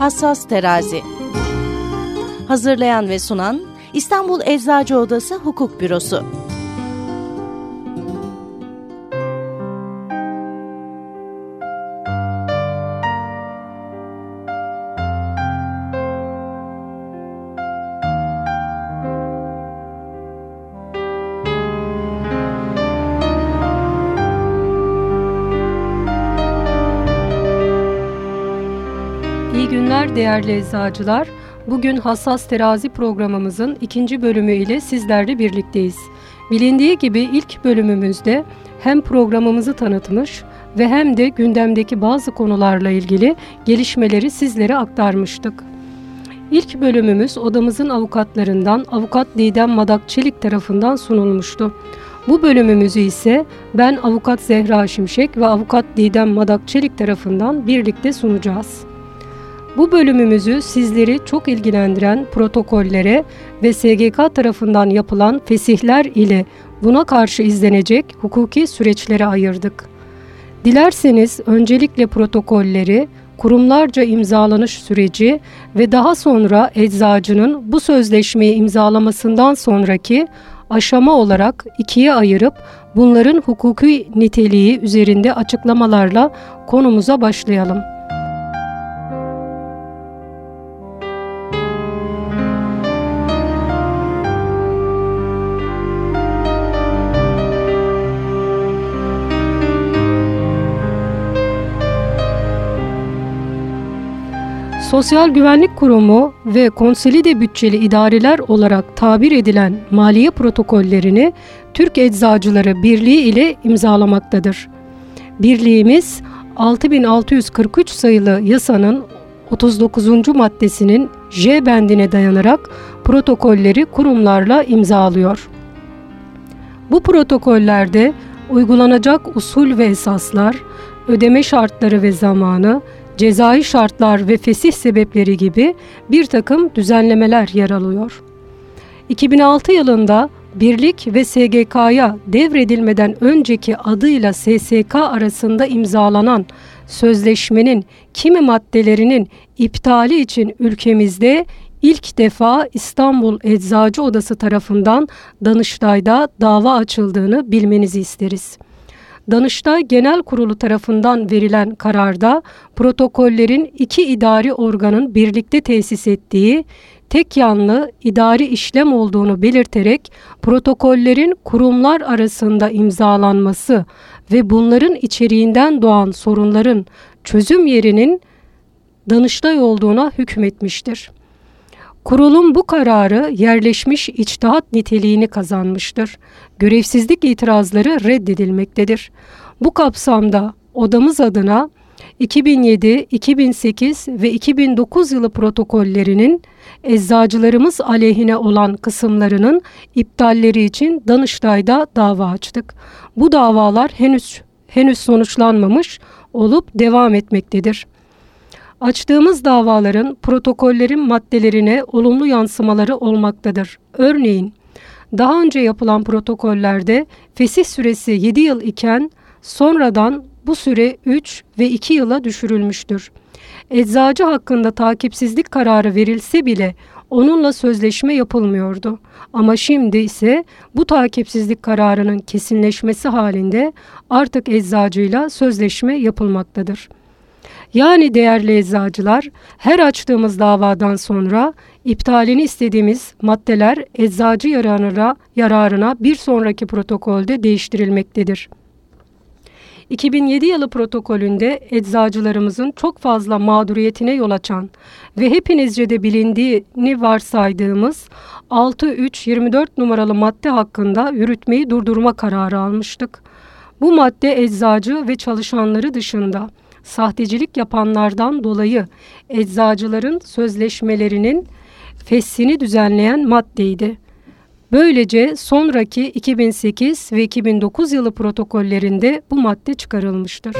Hassas Terazi. Hazırlayan ve sunan İstanbul Eczacı Odası Hukuk Bürosu değerli eczacılar. Bugün Hassas Terazi programımızın ikinci bölümü ile sizlerle birlikteyiz. Bilindiği gibi ilk bölümümüzde hem programımızı tanıtmış ve hem de gündemdeki bazı konularla ilgili gelişmeleri sizlere aktarmıştık. İlk bölümümüz odamızın avukatlarından avukat Didem Madak Çelik tarafından sunulmuştu. Bu bölümümüzü ise ben avukat Zehra Şimşek ve avukat Didem Madak Çelik tarafından birlikte sunacağız. Bu bölümümüzü sizleri çok ilgilendiren protokollere ve SGK tarafından yapılan fesihler ile buna karşı izlenecek hukuki süreçlere ayırdık. Dilerseniz öncelikle protokolleri, kurumlarca imzalanış süreci ve daha sonra eczacının bu sözleşmeyi imzalamasından sonraki aşama olarak ikiye ayırıp bunların hukuki niteliği üzerinde açıklamalarla konumuza başlayalım. Sosyal Güvenlik Kurumu ve konsolide bütçeli idareler olarak tabir edilen maliye protokollerini Türk Eczacıları Birliği ile imzalamaktadır. Birliğimiz 6643 sayılı yasanın 39. maddesinin J bendine dayanarak protokolleri kurumlarla imzalıyor. Bu protokollerde uygulanacak usul ve esaslar, ödeme şartları ve zamanı, cezai şartlar ve fesih sebepleri gibi bir takım düzenlemeler yer alıyor. 2006 yılında Birlik ve SGK'ya devredilmeden önceki adıyla SSK arasında imzalanan sözleşmenin kimi maddelerinin iptali için ülkemizde ilk defa İstanbul Eczacı Odası tarafından Danıştay'da dava açıldığını bilmenizi isteriz. Danıştay Genel Kurulu tarafından verilen kararda protokollerin iki idari organın birlikte tesis ettiği tek yanlı idari işlem olduğunu belirterek protokollerin kurumlar arasında imzalanması ve bunların içeriğinden doğan sorunların çözüm yerinin Danıştay olduğuna hükmetmiştir. Kurulun bu kararı yerleşmiş içtihat niteliğini kazanmıştır. Görevsizlik itirazları reddedilmektedir. Bu kapsamda odamız adına 2007, 2008 ve 2009 yılı protokollerinin eczacılarımız aleyhine olan kısımlarının iptalleri için Danıştay'da dava açtık. Bu davalar henüz henüz sonuçlanmamış olup devam etmektedir. Açtığımız davaların protokollerin maddelerine olumlu yansımaları olmaktadır. Örneğin daha önce yapılan protokollerde fesih süresi 7 yıl iken sonradan bu süre 3 ve 2 yıla düşürülmüştür. Eczacı hakkında takipsizlik kararı verilse bile onunla sözleşme yapılmıyordu. Ama şimdi ise bu takipsizlik kararının kesinleşmesi halinde artık eczacıyla sözleşme yapılmaktadır. Yani değerli eczacılar her açtığımız davadan sonra iptalini istediğimiz maddeler eczacı yararına, yararına bir sonraki protokolde değiştirilmektedir. 2007 yılı protokolünde eczacılarımızın çok fazla mağduriyetine yol açan ve hepinizce de bilindiğini varsaydığımız 6.3.24 numaralı madde hakkında yürütmeyi durdurma kararı almıştık. Bu madde eczacı ve çalışanları dışında sahtecilik yapanlardan dolayı eczacıların sözleşmelerinin feshini düzenleyen maddeydi. Böylece sonraki 2008 ve 2009 yılı protokollerinde bu madde çıkarılmıştır.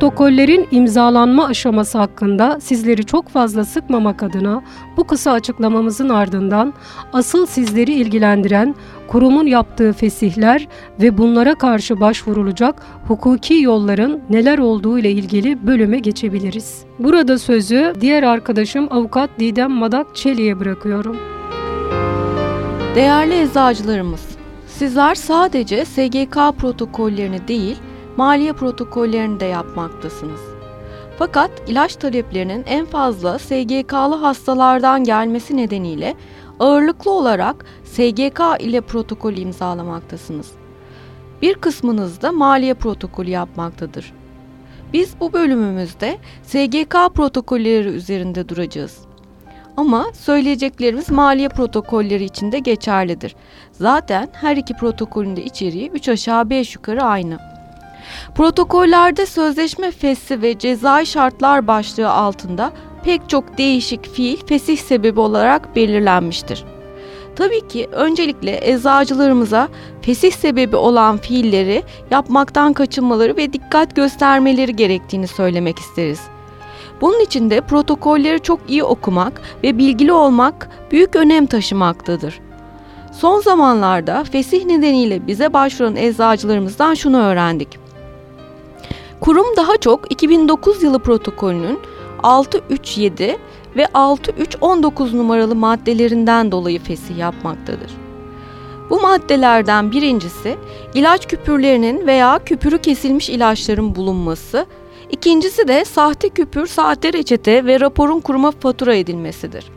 Protokollerin imzalanma aşaması hakkında sizleri çok fazla sıkmamak adına bu kısa açıklamamızın ardından asıl sizleri ilgilendiren kurumun yaptığı fesihler ve bunlara karşı başvurulacak hukuki yolların neler olduğu ile ilgili bölüme geçebiliriz. Burada sözü diğer arkadaşım avukat Didem Madak Çeli'ye bırakıyorum. Değerli eczacılarımız, sizler sadece SGK protokollerini değil, maliye protokollerini de yapmaktasınız. Fakat ilaç taleplerinin en fazla SGK'lı hastalardan gelmesi nedeniyle ağırlıklı olarak SGK ile protokol imzalamaktasınız. Bir kısmınız da maliye protokolü yapmaktadır. Biz bu bölümümüzde SGK protokolleri üzerinde duracağız. Ama söyleyeceklerimiz maliye protokolleri için de geçerlidir. Zaten her iki protokolün de içeriği 3 aşağı 5 yukarı aynı. Protokollerde sözleşme fesli ve cezai şartlar başlığı altında pek çok değişik fiil fesih sebebi olarak belirlenmiştir. Tabii ki öncelikle eczacılarımıza fesih sebebi olan fiilleri yapmaktan kaçınmaları ve dikkat göstermeleri gerektiğini söylemek isteriz. Bunun için de protokolleri çok iyi okumak ve bilgili olmak büyük önem taşımaktadır. Son zamanlarda fesih nedeniyle bize başvuran eczacılarımızdan şunu öğrendik. Kurum daha çok 2009 yılı protokolünün 637 ve 6319 numaralı maddelerinden dolayı fesih yapmaktadır. Bu maddelerden birincisi ilaç küpürlerinin veya küpürü kesilmiş ilaçların bulunması, ikincisi de sahte küpür, sahte reçete ve raporun kuruma fatura edilmesidir.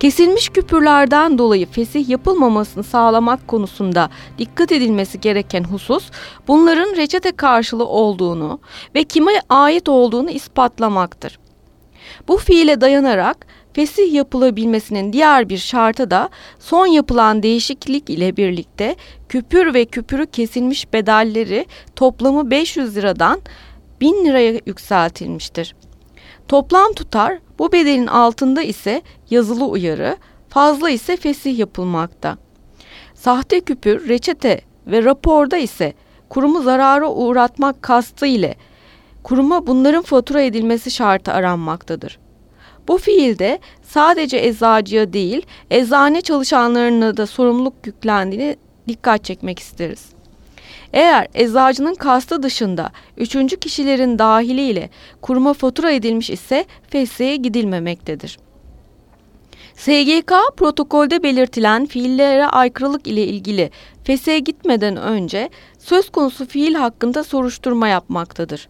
Kesilmiş küpürlerden dolayı fesih yapılmamasını sağlamak konusunda dikkat edilmesi gereken husus bunların reçete karşılığı olduğunu ve kime ait olduğunu ispatlamaktır. Bu fiile dayanarak fesih yapılabilmesinin diğer bir şartı da son yapılan değişiklik ile birlikte küpür ve küpürü kesilmiş bedelleri toplamı 500 liradan 1000 liraya yükseltilmiştir. Toplam tutar bu bedelin altında ise yazılı uyarı, fazla ise fesih yapılmakta. Sahte küpür, reçete ve raporda ise kurumu zarara uğratmak kastı ile kuruma bunların fatura edilmesi şartı aranmaktadır. Bu fiilde sadece eczacıya değil, eczane çalışanlarına da sorumluluk yüklendiğini dikkat çekmek isteriz. Eğer eczacının kastı dışında üçüncü kişilerin dahiliyle kuruma fatura edilmiş ise fesleğe gidilmemektedir. SGK protokolde belirtilen fiillere aykırılık ile ilgili feshe gitmeden önce söz konusu fiil hakkında soruşturma yapmaktadır.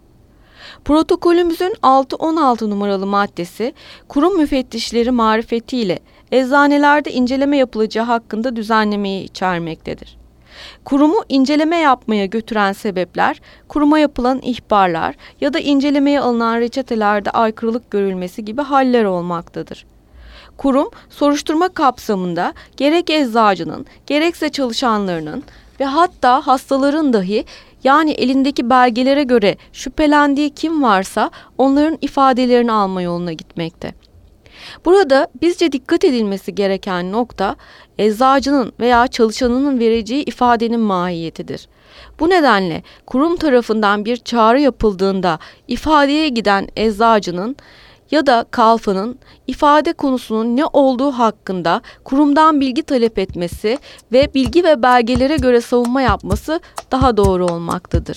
Protokolümüzün 6-16 numaralı maddesi kurum müfettişleri marifetiyle eczanelerde inceleme yapılacağı hakkında düzenlemeyi içermektedir. Kurumu inceleme yapmaya götüren sebepler, kuruma yapılan ihbarlar ya da incelemeye alınan reçetelerde aykırılık görülmesi gibi haller olmaktadır. Kurum soruşturma kapsamında gerek eczacının gerekse çalışanlarının ve hatta hastaların dahi yani elindeki belgelere göre şüphelendiği kim varsa onların ifadelerini alma yoluna gitmekte. Burada bizce dikkat edilmesi gereken nokta eczacının veya çalışanının vereceği ifadenin mahiyetidir. Bu nedenle kurum tarafından bir çağrı yapıldığında ifadeye giden eczacının ya da kalfanın ifade konusunun ne olduğu hakkında kurumdan bilgi talep etmesi ve bilgi ve belgelere göre savunma yapması daha doğru olmaktadır.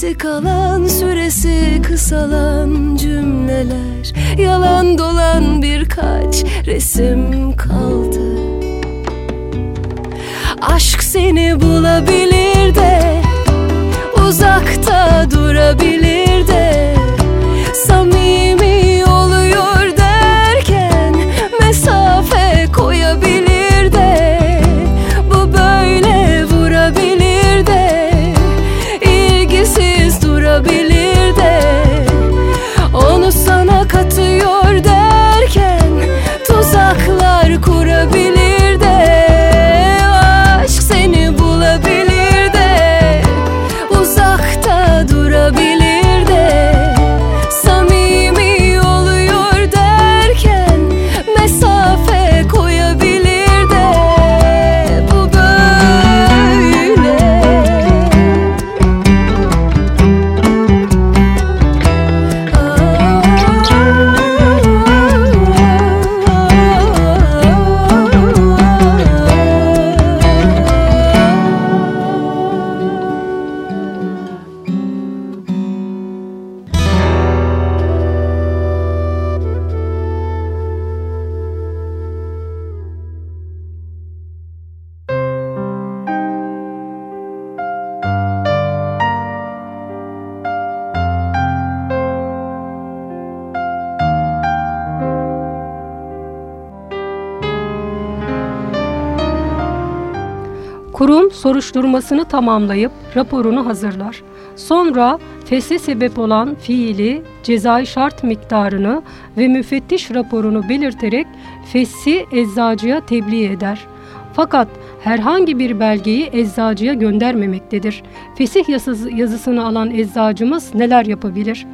Öznesi kalan süresi kısalan cümleler. Yalan dolan birkaç resim kaldı. Aşk seni bulabilir de Uzakta durabilir de Kurum soruşturmasını tamamlayıp raporunu hazırlar. Sonra feshe sebep olan fiili, cezai şart miktarını ve müfettiş raporunu belirterek fesli eczacıya tebliğ eder. Fakat herhangi bir belgeyi eczacıya göndermemektedir. Fesih yazısı, yazısını alan eczacımız neler yapabilir?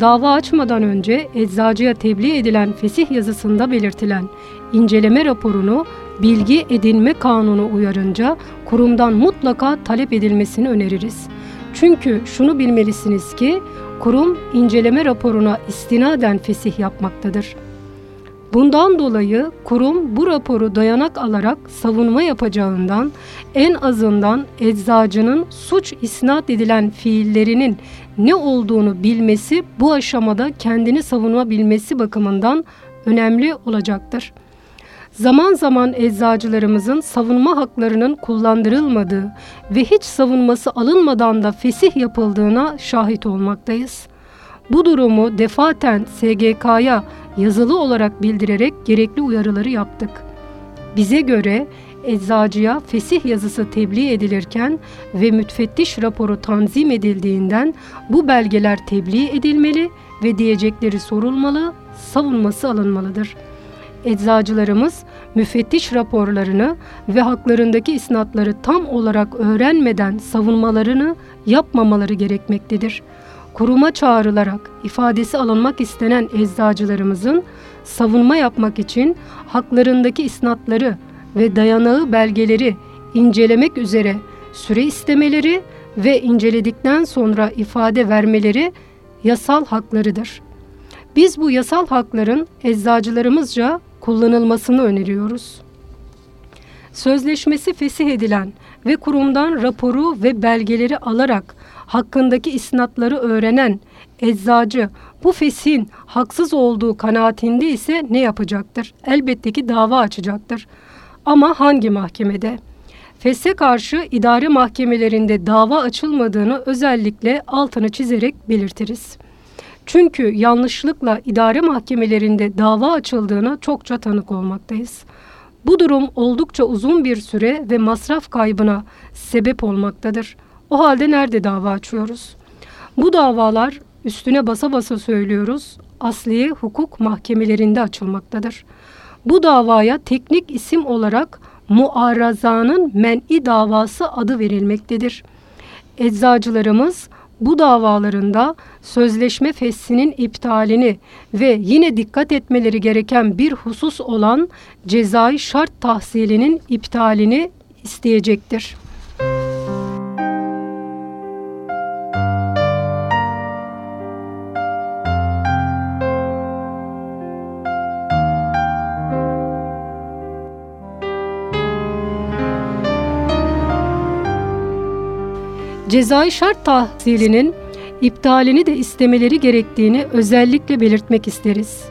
Dava açmadan önce eczacıya tebliğ edilen fesih yazısında belirtilen inceleme raporunu bilgi edinme kanunu uyarınca kurumdan mutlaka talep edilmesini öneririz. Çünkü şunu bilmelisiniz ki kurum inceleme raporuna istinaden fesih yapmaktadır. Bundan dolayı kurum bu raporu dayanak alarak savunma yapacağından en azından eczacının suç isnat edilen fiillerinin ne olduğunu bilmesi bu aşamada kendini savunma bilmesi bakımından önemli olacaktır. Zaman zaman eczacılarımızın savunma haklarının kullandırılmadığı ve hiç savunması alınmadan da fesih yapıldığına şahit olmaktayız. Bu durumu defaten SGK'ya yazılı olarak bildirerek gerekli uyarıları yaptık. Bize göre eczacıya fesih yazısı tebliğ edilirken ve mütfettiş raporu tanzim edildiğinden bu belgeler tebliğ edilmeli ve diyecekleri sorulmalı, savunması alınmalıdır. Eczacılarımız müfettiş raporlarını ve haklarındaki isnatları tam olarak öğrenmeden savunmalarını yapmamaları gerekmektedir.'' Kuruma çağrılarak ifadesi alınmak istenen eczacılarımızın savunma yapmak için haklarındaki isnatları ve dayanağı belgeleri incelemek üzere süre istemeleri ve inceledikten sonra ifade vermeleri yasal haklarıdır. Biz bu yasal hakların eczacılarımızca kullanılmasını öneriyoruz. Sözleşmesi fesih edilen ve kurumdan raporu ve belgeleri alarak hakkındaki isnatları öğrenen eczacı bu fesihin haksız olduğu kanaatinde ise ne yapacaktır? Elbette ki dava açacaktır. Ama hangi mahkemede? Feshe karşı idare mahkemelerinde dava açılmadığını özellikle altını çizerek belirtiriz. Çünkü yanlışlıkla idare mahkemelerinde dava açıldığına çokça tanık olmaktayız. Bu durum oldukça uzun bir süre ve masraf kaybına sebep olmaktadır. O halde nerede dava açıyoruz? Bu davalar üstüne basa basa söylüyoruz. Asliye hukuk mahkemelerinde açılmaktadır. Bu davaya teknik isim olarak muarrazanın men'i davası adı verilmektedir. Eczacılarımız bu davalarında sözleşme feslinin iptalini ve yine dikkat etmeleri gereken bir husus olan cezai şart tahsilinin iptalini isteyecektir. Cezai şart tahsilinin iptalini de istemeleri gerektiğini özellikle belirtmek isteriz.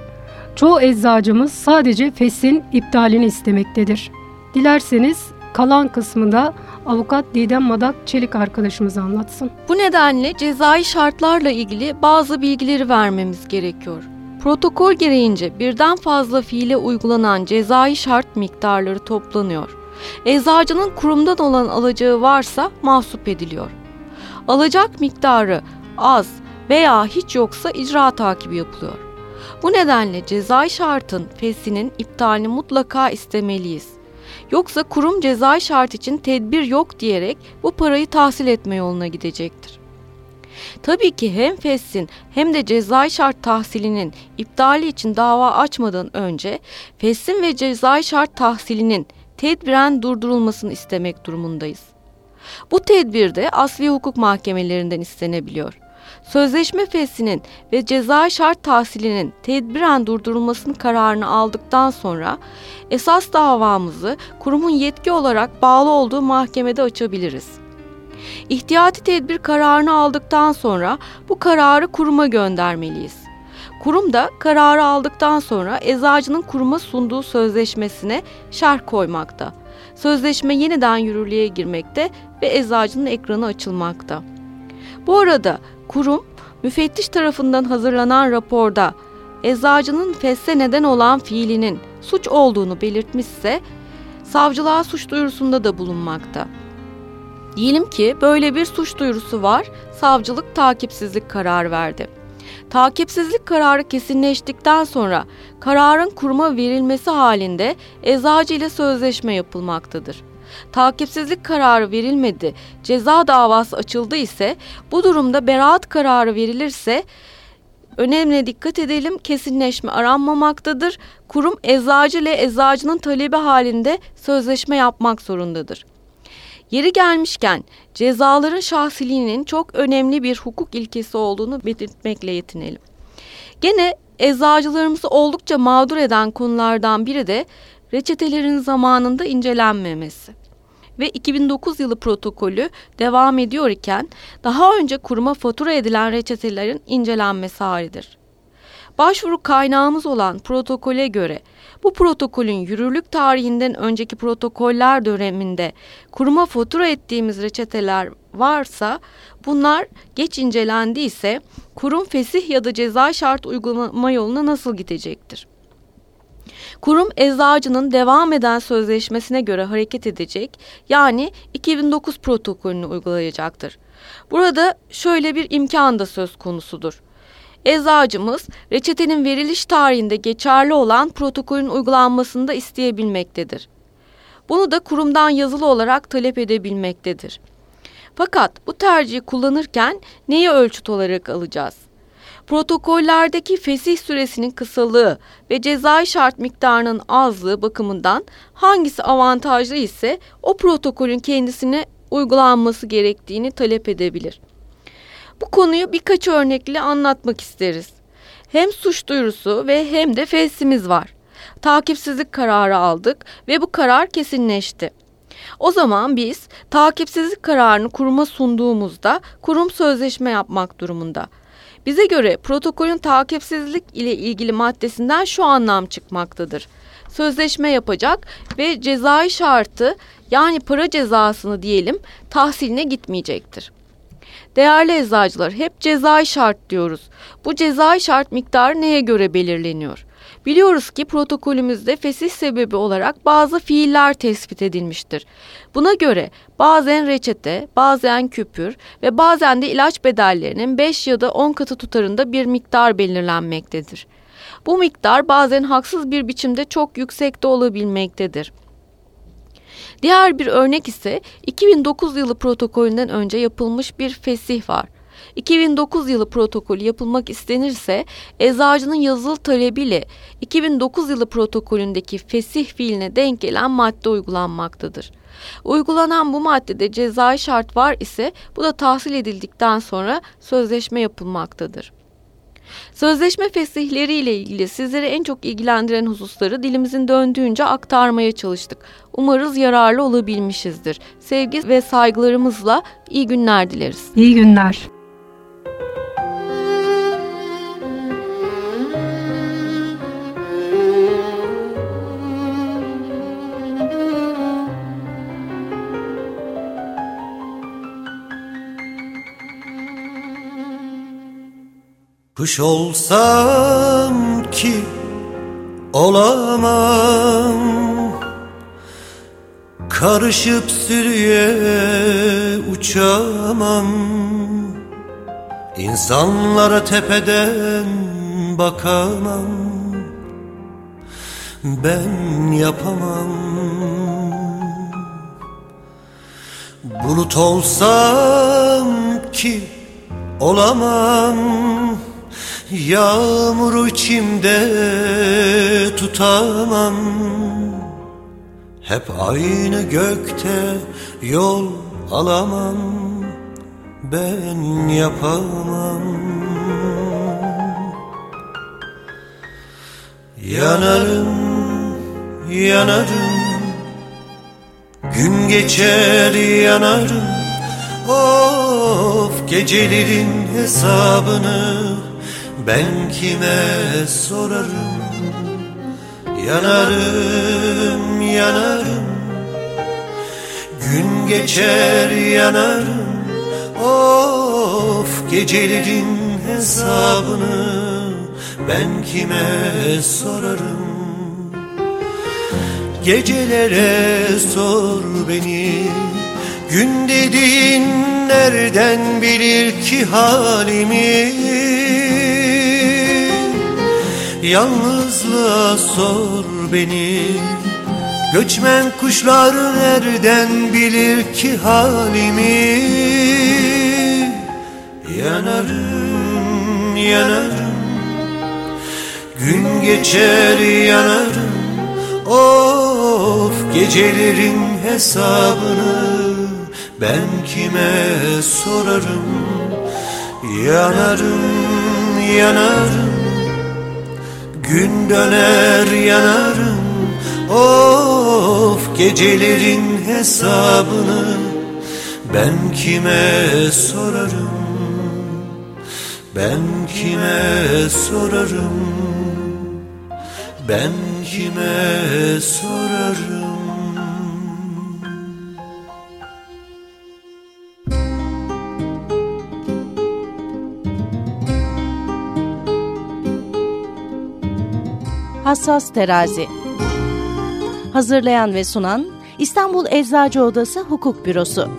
Çoğu eczacımız sadece fesin iptalini istemektedir. Dilerseniz kalan kısmında avukat Didem Madak Çelik arkadaşımız anlatsın. Bu nedenle cezai şartlarla ilgili bazı bilgileri vermemiz gerekiyor. Protokol gereğince birden fazla fiile uygulanan cezai şart miktarları toplanıyor. Eczacının kurumdan olan alacağı varsa mahsup ediliyor alacak miktarı az veya hiç yoksa icra takibi yapılıyor. Bu nedenle cezai şartın fesinin iptalini mutlaka istemeliyiz. Yoksa kurum cezai şart için tedbir yok diyerek bu parayı tahsil etme yoluna gidecektir. Tabii ki hem fesin hem de cezai şart tahsilinin iptali için dava açmadan önce fesin ve cezai şart tahsilinin tedbiren durdurulmasını istemek durumundayız. Bu tedbir de asli hukuk mahkemelerinden istenebiliyor. Sözleşme fesinin ve ceza şart tahsilinin tedbiren durdurulmasının kararını aldıktan sonra esas davamızı kurumun yetki olarak bağlı olduğu mahkemede açabiliriz. İhtiyati tedbir kararını aldıktan sonra bu kararı kuruma göndermeliyiz. Kurum da kararı aldıktan sonra eczacının kuruma sunduğu sözleşmesine şerh koymakta. Sözleşme yeniden yürürlüğe girmekte ve eczacının ekranı açılmakta. Bu arada kurum müfettiş tarafından hazırlanan raporda eczacının fesse neden olan fiilinin suç olduğunu belirtmişse savcılığa suç duyurusunda da bulunmakta. Diyelim ki böyle bir suç duyurusu var, savcılık takipsizlik kararı verdi. Takipsizlik kararı kesinleştikten sonra kararın kuruma verilmesi halinde eczacı ile sözleşme yapılmaktadır. Takipsizlik kararı verilmedi, ceza davası açıldı ise bu durumda beraat kararı verilirse önemli dikkat edelim kesinleşme aranmamaktadır. Kurum eczacı ile eczacının talebi halinde sözleşme yapmak zorundadır. Yeri gelmişken cezaların şahsiliğinin çok önemli bir hukuk ilkesi olduğunu belirtmekle yetinelim. Gene eczacılarımızı oldukça mağdur eden konulardan biri de reçetelerin zamanında incelenmemesi. Ve 2009 yılı protokolü devam ediyor iken daha önce kuruma fatura edilen reçetelerin incelenmesi halidir. Başvuru kaynağımız olan protokole göre bu protokolün yürürlük tarihinden önceki protokoller döneminde kuruma fatura ettiğimiz reçeteler varsa bunlar geç incelendiyse kurum fesih ya da ceza şart uygulama yoluna nasıl gidecektir? Kurum eczacının devam eden sözleşmesine göre hareket edecek yani 2009 protokolünü uygulayacaktır. Burada şöyle bir imkan da söz konusudur. Eczacımız reçetenin veriliş tarihinde geçerli olan protokolün uygulanmasını da isteyebilmektedir. Bunu da kurumdan yazılı olarak talep edebilmektedir. Fakat bu tercihi kullanırken neyi ölçüt olarak alacağız? Protokollerdeki fesih süresinin kısalığı ve cezai şart miktarının azlığı bakımından hangisi avantajlı ise o protokolün kendisine uygulanması gerektiğini talep edebilir. Bu konuyu birkaç örnekle anlatmak isteriz. Hem suç duyurusu ve hem de fesimiz var. Takipsizlik kararı aldık ve bu karar kesinleşti. O zaman biz takipsizlik kararını kuruma sunduğumuzda kurum sözleşme yapmak durumunda. Bize göre protokolün takipsizlik ile ilgili maddesinden şu anlam çıkmaktadır. Sözleşme yapacak ve cezai şartı yani para cezasını diyelim tahsiline gitmeyecektir. Değerli eczacılar hep cezai şart diyoruz. Bu cezai şart miktarı neye göre belirleniyor? Biliyoruz ki protokolümüzde fesih sebebi olarak bazı fiiller tespit edilmiştir. Buna göre bazen reçete, bazen küpür ve bazen de ilaç bedellerinin 5 ya da 10 katı tutarında bir miktar belirlenmektedir. Bu miktar bazen haksız bir biçimde çok yüksekte olabilmektedir. Diğer bir örnek ise 2009 yılı protokolünden önce yapılmış bir fesih var. 2009 yılı protokolü yapılmak istenirse eczacının yazılı talebiyle 2009 yılı protokolündeki fesih fiiline denk gelen madde uygulanmaktadır. Uygulanan bu maddede cezai şart var ise bu da tahsil edildikten sonra sözleşme yapılmaktadır. Sözleşme fesihleri ile ilgili sizleri en çok ilgilendiren hususları dilimizin döndüğünce aktarmaya çalıştık. Umarız yararlı olabilmişizdir. Sevgi ve saygılarımızla iyi günler dileriz. İyi günler. Kuş olsam ki olamam. Karışıp sürüye uçamam. İnsanlara tepeden bakamam. Ben yapamam. Bulut olsam ki olamam Yağmuru içimde tutamam. Hep aynı gökte yol alamam. Ben yapamam. Yanarım, yanarım. Gün geçer yanarım. Of gecelerin hesabını ben kime sorarım? Yanarım yanarım. Gün geçer yanarım. Of gecelerin hesabını Ben kime sorarım? Gecelere sor beni. Gün dediğin nereden bilir ki halimi Yalnızlığa sor beni. Göçmen kuşlar nereden bilir ki halimi? Yanarım, yanarım. Gün geçer yanarım. Of gecelerin hesabını ben kime sorarım? Yanarım yanarım Gün döner yanarım Of gecelerin hesabını. Ben kime sorarım? Ben kime sorarım? Ben kime sorarım Hassas Terazi. Hazırlayan ve sunan İstanbul Eczacı Odası Hukuk Bürosu